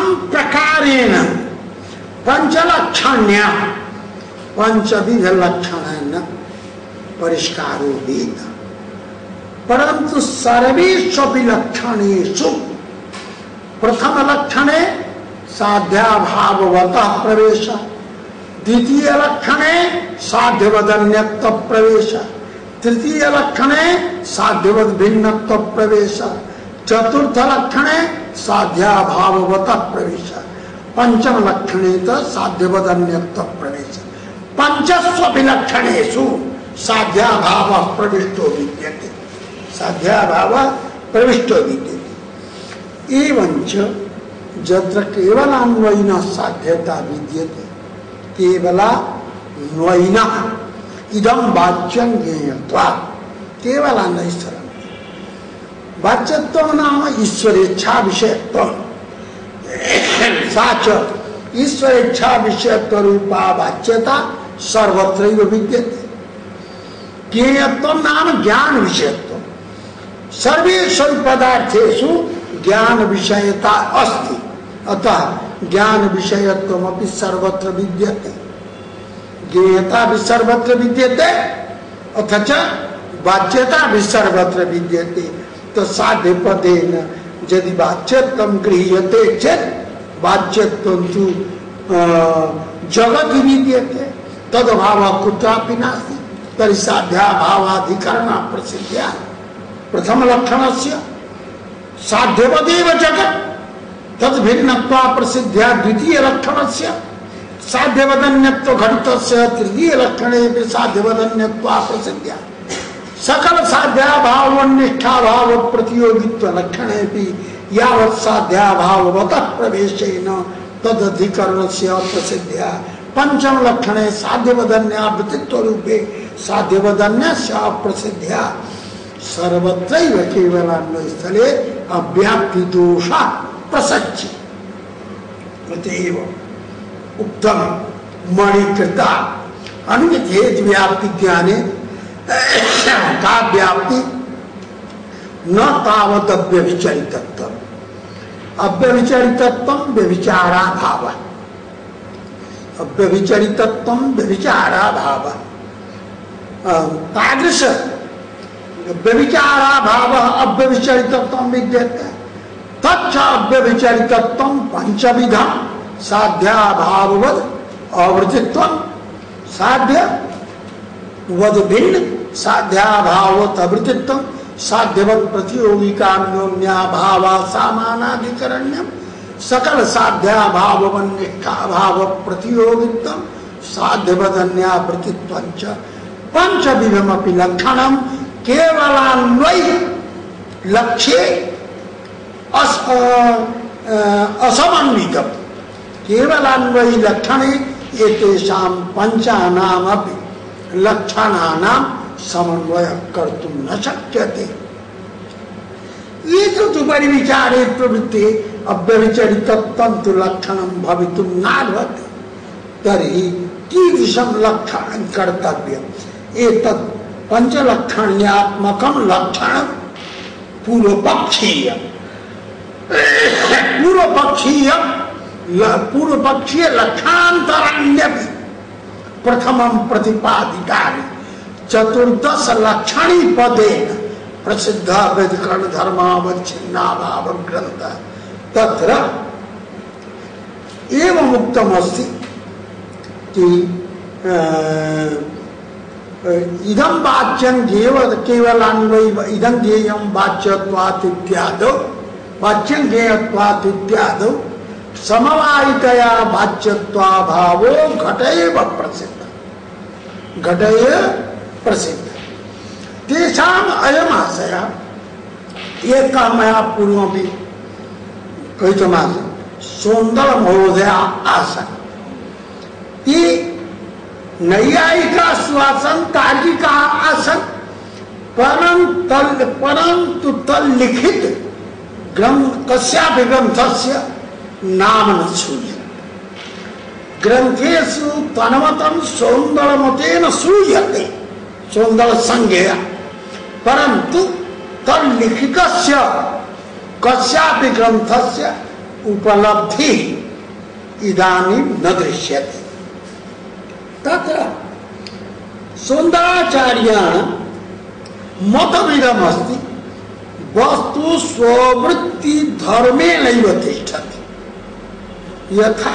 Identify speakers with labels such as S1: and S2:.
S1: प्रकारेण पंचलक्षण्या। पंचविध लक्षण परिष्कारो वेद। परंतु सर्वेशि लक्षणेशु प्रथम लक्षणे साध्याभाववत प्रवेश। द्वितीय लक्षणे साध्यवदन्यत्व प्रवेश तृतीय लक्षणे साध्यवद भिन्नत्व प्रवेश चतुर्थ लक्षणे साध्याभाववत प्रवेश पंचम लक्षणे तो साध्यवदन्यत्व प्रवेश पंचस्व विलक्षणेशु साध्याभाव प्रविष्टो विद्यते। साध्याभाव प्रविष्टो विद्यते। जत्र केवल अन्वयिन साध्यता विद्यते। केवला अन्वयिन इदम वाच्यं ज्ञेयत्वा केवल अन्वयिन वाच्यत्व नाम ईश्वरेच्छा विषयत्व साच ईश्वर इच्छा विषयत्व रूपा वाच्यता सर्वत्र नाम ज्ञान विषयत्व सर्वेषु पदार्थेषु ज्ञान विषयता अस्ति। अतः ज्ञान अपनी सर्वत्र भी सर्वत्र विद्यते अथच वाच्यता भी सर्वत्र विद्यते। तो साध्य पदे यदि वाच्यत्व गृह्यते चेत वाच्यत्व जगत विद्यते। तद भाव कुत्रापि नास्ति। तरी साध्या भावाधिकरण प्रसिद्धिया। प्रथम लक्षण से साध्यवदेव जगत। तद भिन्न प्रसिद्धिया द्वितीय लक्षण से साध्यवदन्यत्व घटित तृतीय लक्षण साध्यवदन्यत्व प्रसिद्धिया। सकल साध्या भाव निष्ठा भाव प्रतियोगित्व लक्षण यावत् साध्या भाव प्रवेश तदधिकरण से प्रसिद्धिया। पंचम लक्षण साध्यवदन्या वृत्तित्व रूपे साध्यवदन्य प्रसिद्धिया। सर्वत्र केवल स्थले अव्याप्ति दोषा प्रसज्य उत्तम मणिकृता। अनुचित व्याप्ति ज्ञाने का व्याप्ति न तावत व्यभिचारा भाव अव्यभिचरितत्व व्यभिचारा भाव तादृश व्यभिचारा भाव अव्यभिचरितत्व विद्यते। तच्च अव्यभिचरितत्व पंचविधा साध्या अवृतित्व साध्य वद भिन्न साध्या भाववत अवृतित्व साध्यवत प्रतियोगिका भाव सामानाधिकरण्यम सकल साध्या भाव निष्ठा भाव प्रतियोगित्व साध्यवदन्यावृतित्व पंच विधमपि लक्षणम केवलान्वय लक्ष्य असमन्वित। केवलान्वयी लक्षण एतेषां पंचानाम अपि लक्षणानां समन्वय कर्तुं न शक्यते। ये तो तुम्हारी विचारे प्रवृत्ति अव्यविचरित तंतु लक्षण भवितुं नार्हति। तर्हि कीदृशं लक्षण कर्तव्य एतत् पंचलक्षण्यात्मकं लक्षण पूर्व पक्षीय पूर्व पक्षीय पूर्व प्रथम प्रतिपादिका चतुर्दश लक्षणी पदे प्रसिद्ध वेदकर्ण धर्मावच्छिन्ना भाव ग्रंथ तत्र एवं उक्तम अस्ति कि इदम वाच्यं केव केवलान्वय इदं वाच्यत्वात् इत्यादौ, वाच्यं इत्यादौ समवायितया वाच्यत्वा भावो घटैव प्रसिद्ध। घटय प्रसिद्ध। तेषाम अयम आशय। ये का मैं पूर्व भी कही तो सुंदर महोदय आशा। ये नैयायिका श्वासन तार्किका आसन परम परंतु परंतु तल लिखित ग्रंथ कस्यापि ग्रंथस्य नाम न श्रूय ग्रंथेषु तनवतम सौंदर्यमतेन श्रूयते। सौंदर्य संज्ञया परंतु तल्लिखितस्य कस्यापि ग्रंथस्य उपलब्धि इदानी न दृश्यते। तत्र सुंदराचार्याण मतविदमस्ति, वस्तु स्ववृत्ति धर्मे नैव तिष्ठति। यथा